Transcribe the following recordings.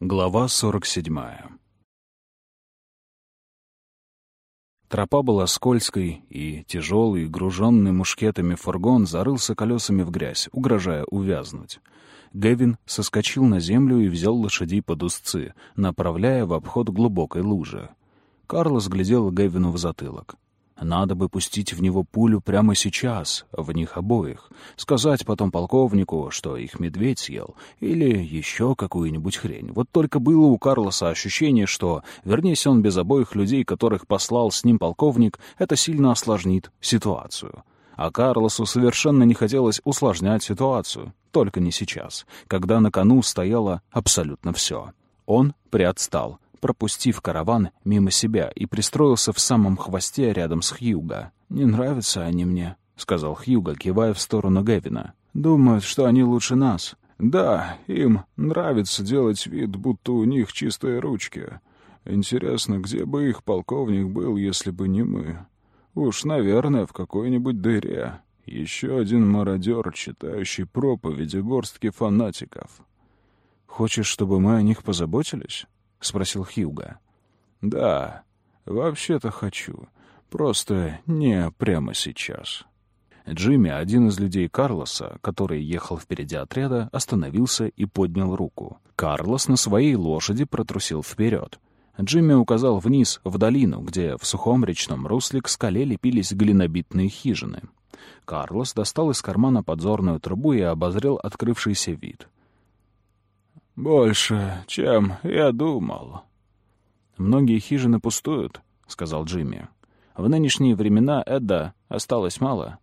Глава 47 Тропа была скользкой, и тяжелый, груженный мушкетами фургон зарылся колесами в грязь, угрожая увязнуть. Гевин соскочил на землю и взял лошадей под узцы, направляя в обход глубокой лужи. Карлос глядел Гевину в затылок. Надо бы пустить в него пулю прямо сейчас, в них обоих. Сказать потом полковнику, что их медведь съел, или еще какую-нибудь хрень. Вот только было у Карлоса ощущение, что, вернись он без обоих людей, которых послал с ним полковник, это сильно осложнит ситуацию. А Карлосу совершенно не хотелось усложнять ситуацию. Только не сейчас, когда на кону стояло абсолютно все. Он приотстал — пропустив караван мимо себя и пристроился в самом хвосте рядом с Хьюго. «Не нравятся они мне», — сказал Хьюго, кивая в сторону Гевина. «Думают, что они лучше нас». «Да, им нравится делать вид, будто у них чистые ручки. Интересно, где бы их полковник был, если бы не мы? Уж, наверное, в какой-нибудь дыре. Еще один мародер, читающий проповеди горстки фанатиков». «Хочешь, чтобы мы о них позаботились?» — спросил Хьюга. «Да, вообще-то хочу. Просто не прямо сейчас». Джимми, один из людей Карлоса, который ехал впереди отряда, остановился и поднял руку. Карлос на своей лошади протрусил вперед. Джимми указал вниз, в долину, где в сухом речном русле к скале лепились глинобитные хижины. Карлос достал из кармана подзорную трубу и обозрел открывшийся вид. «Больше, чем я думал». «Многие хижины пустуют», — сказал Джимми. «В нынешние времена Эдда осталось мало.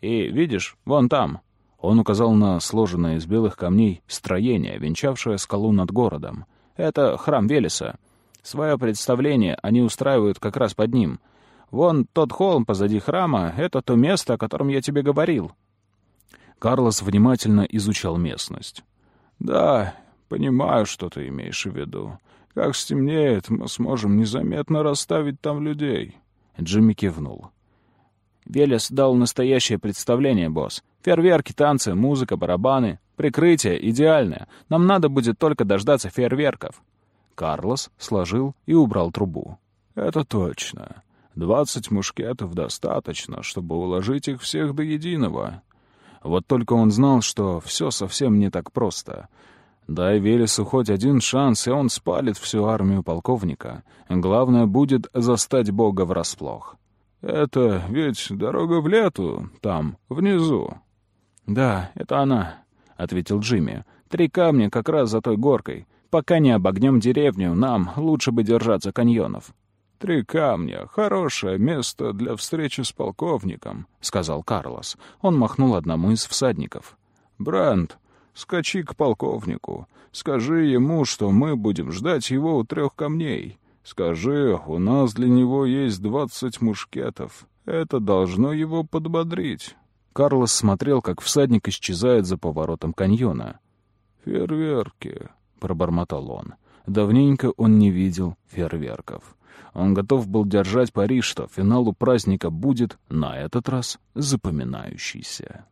И, видишь, вон там». Он указал на сложенное из белых камней строение, венчавшее скалу над городом. «Это храм Велеса. Свое представление они устраивают как раз под ним. Вон тот холм позади храма — это то место, о котором я тебе говорил». Карлос внимательно изучал местность. «Да, Понимаю, что ты имеешь в виду. Как стемнеет, мы сможем незаметно расставить там людей. Джимми кивнул. Велес дал настоящее представление, босс. Фейерверки, танцы, музыка, барабаны. Прикрытие идеальное. Нам надо будет только дождаться фейерверков. Карлос сложил и убрал трубу. «Это точно. Двадцать мушкетов достаточно, чтобы уложить их всех до единого». Вот только он знал, что все совсем не так просто. Дай Велесу хоть один шанс, и он спалит всю армию полковника. Главное будет застать Бога врасплох. «Это ведь дорога в лету, там, внизу». «Да, это она», — ответил Джимми. «Три камня как раз за той горкой. Пока не обогнем деревню, нам лучше бы держаться каньонов». «Три камня — хорошее место для встречи с полковником», — сказал Карлос. Он махнул одному из всадников. «Бранд, Скачи к полковнику. Скажи ему, что мы будем ждать его у трех камней. Скажи, у нас для него есть двадцать мушкетов. Это должно его подбодрить». Карлос смотрел, как всадник исчезает за поворотом каньона. «Фейерверки», — пробормотал он. Давненько он не видел фейерверков. Он готов был держать пари, что финалу праздника будет, на этот раз, запоминающийся.